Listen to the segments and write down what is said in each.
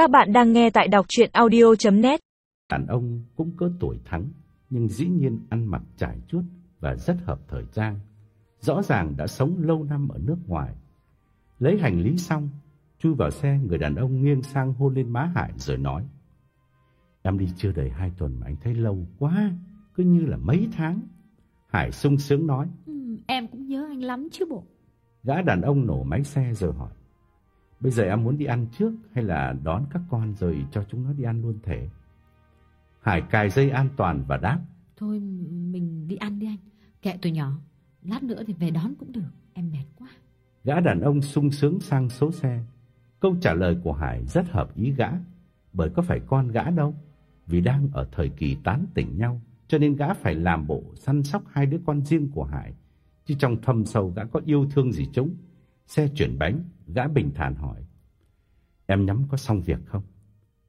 Các bạn đang nghe tại đọc chuyện audio.net Đàn ông cũng cỡ tuổi thắng, nhưng dĩ nhiên ăn mặc trải chuốt và rất hợp thời trang. Rõ ràng đã sống lâu năm ở nước ngoài. Lấy hành lý xong, chui vào xe, người đàn ông nghiêng sang hôn lên má Hải rồi nói. Em đi chưa đầy hai tuần mà anh thấy lâu quá, cứ như là mấy tháng. Hải sung sướng nói. Ừ, em cũng nhớ anh lắm chứ bộ. Gã đàn ông nổ máy xe rồi hỏi. Bây giờ em muốn đi ăn trước hay là đón các con rồi cho chúng nó đi ăn luôn thể? Hải cài dây an toàn và đáp. Thôi mình đi ăn đi anh. Kệ tụi nhỏ. Lát nữa thì về đón cũng được. Em mệt quá. Gã đàn ông sung sướng sang số xe. Câu trả lời của Hải rất hợp ý gã. Bởi có phải con gã đâu. Vì đang ở thời kỳ tán tỉnh nhau. Cho nên gã phải làm bộ săn sóc hai đứa con riêng của Hải. Chứ trong thâm sâu gã có yêu thương gì chúng. Xe chuyển bánh, gã bình thản hỏi. Em nhắm có xong việc không?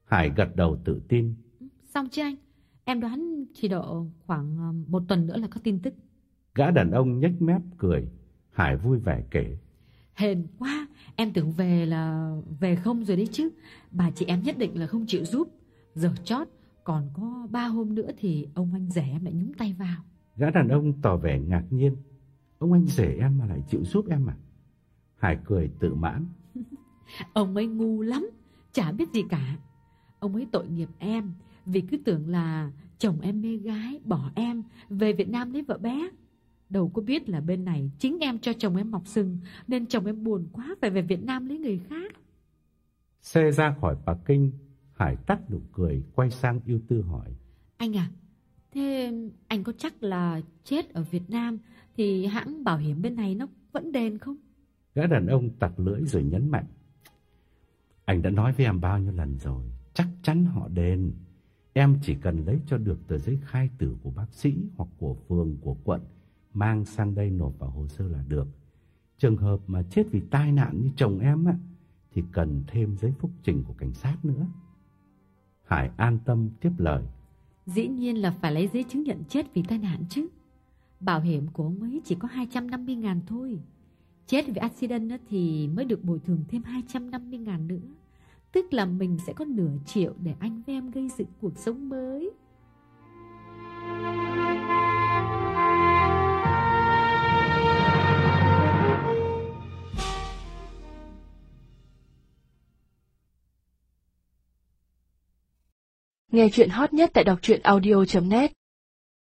Hải gật đầu tự tin. Xong chứ anh? Em đoán chỉ độ khoảng ờ, một tuần nữa là có tin tức. Gã đàn ông nhếch mép cười. Hải vui vẻ kể. Hên quá, em tưởng về là về không rồi đấy chứ. Bà chị em nhất định là không chịu giúp. Giờ chót, còn có ba hôm nữa thì ông anh rể em lại nhúng tay vào. Gã đàn ông tỏ vẻ ngạc nhiên. Ông anh rể em mà lại chịu giúp em à? Hải cười tự mãn. Ông ấy ngu lắm, chả biết gì cả. Ông ấy tội nghiệp em, vì cứ tưởng là chồng em mê gái, bỏ em, về Việt Nam lấy vợ bé. Đâu có biết là bên này chính em cho chồng em mọc sừng, nên chồng em buồn quá phải về Việt Nam lấy người khác. Xe ra khỏi Bắc Kinh, Hải tắt nụ cười, quay sang yêu tư hỏi. Anh à, thế anh có chắc là chết ở Việt Nam thì hãng bảo hiểm bên này nó vẫn đền không? Gã đàn ông tặc lưỡi rồi nhấn mạnh. Anh đã nói với em bao nhiêu lần rồi, chắc chắn họ đền. Em chỉ cần lấy cho được tờ giấy khai tử của bác sĩ hoặc của phường, của quận, mang sang đây nộp vào hồ sơ là được. Trường hợp mà chết vì tai nạn như chồng em á, thì cần thêm giấy phúc trình của cảnh sát nữa. Hải an tâm tiếp lời. Dĩ nhiên là phải lấy giấy chứng nhận chết vì tai nạn chứ. Bảo hiểm của ông ấy chỉ có 250 ngàn thôi. Chết vì accident thì mới được bồi thường thêm 250 ngàn nữa. Tức là mình sẽ có nửa triệu để anh với em gây dựng cuộc sống mới. Nghe chuyện hot nhất tại đọc truyện audio.net